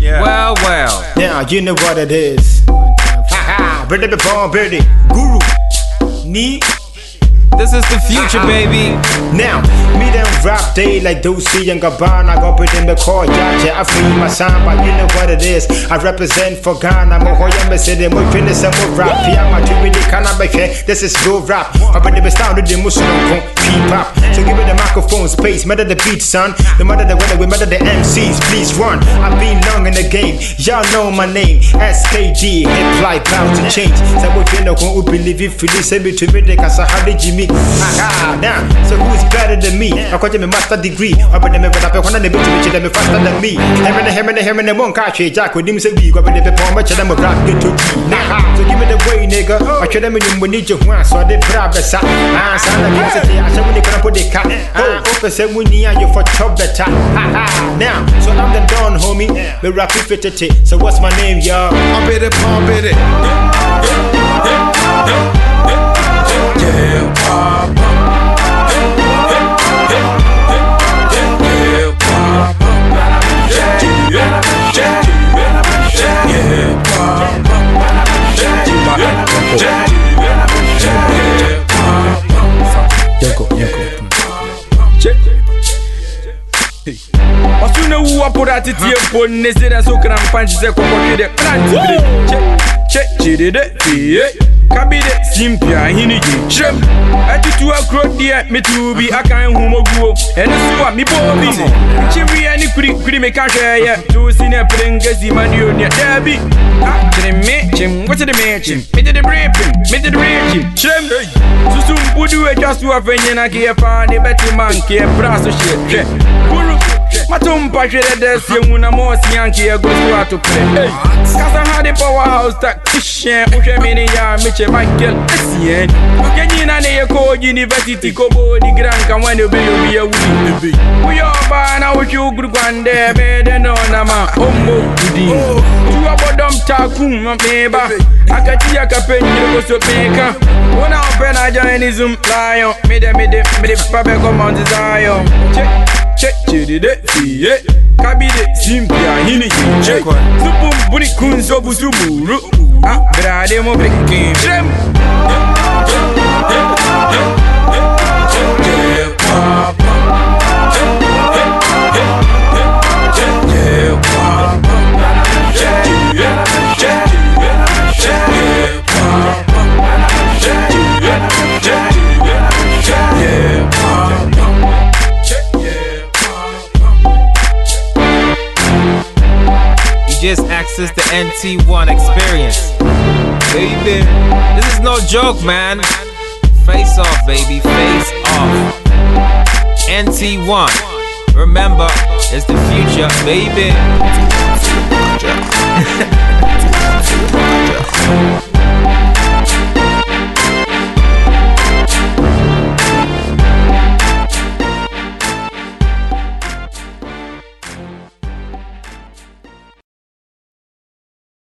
Yeah. Well, well. Now you know what it is. Haha, Birdie before birdie. Guru. Knee. This is the future, baby. Now, me them rap day like Dolce and Gabbana. I got put in the car, yeah, I feel my sound, but you know what it is. I represent for Ghana. Mohoya me say them, we finish some more rap. Yeah, my two really can't be This is real rap. I bet the sound of the Muslim keep up. So give me the microphone space, matter the beat, son. The matter the weather, we matter the MCs, please run. I've been long in the game, y'all know my name. SKD, hip life bound to change. So we feel no who believe if you listen to me, they can say how did meet? Aha, now, so who's better than me? I got me master degree. I bet them up one of the bitch which them faster than me. And him and him and the monk catch Jack with him say we got the pepper much them rap get to Nah, so give me the way, nigga. I show them in when you one so they grab the sack. Ah, son of city. I show when they can put the cat. Oh, okay, say we need you for chop better. Ha. Now, so I'm the don, homie. Me rap it So what's my name, y'all? I'm better, pump it. Yoko, yoko. Asune u apurati tie pon nezira sukran panchi se kokokide. Kran tibri. Che, che, chiride. Tie. Kabide simpia hini gyinkyerɛm atutu akuro deɛ metu bi aka hu mɔguo ɛno so a mebɔ bi kyeweɛ ne kurikuri meka hwɛɛyɛ too si ne pere nkasi ma ne onua daabi kyere ah, me kyem wokyede me kyem mede de bere pem mede de bere kyem kyerɛm susu mpudu atwa so afanyina keɛ paa ne bɛte ma nkeɛ pra so hyeɛ hwɛ matumpa hwere dɛseɛ mu na mɔɔsia nkeɛ go so atopɛ Sasa hadi powerhouse tactician. Ushemini ya Miche Michael Essien. Uke jina neye koji university Kobo di grand kamwene ubiyo biya uli evi Uyo bana ushuguru kwande Bede nona ma ombo kudi Uwa bodom takuma meba Akatia kapenye kosopeka Una opena jainism lion. Mide mide mide pape komanzi zayo Check. Che chiride fiye kabide simpia hini che. Supum buni kunso busuburu ah brade mo brekin trem just access the NT1 experience. Baby, this is no joke, man. Face off, baby, face off. NT1, remember, it's the future, baby.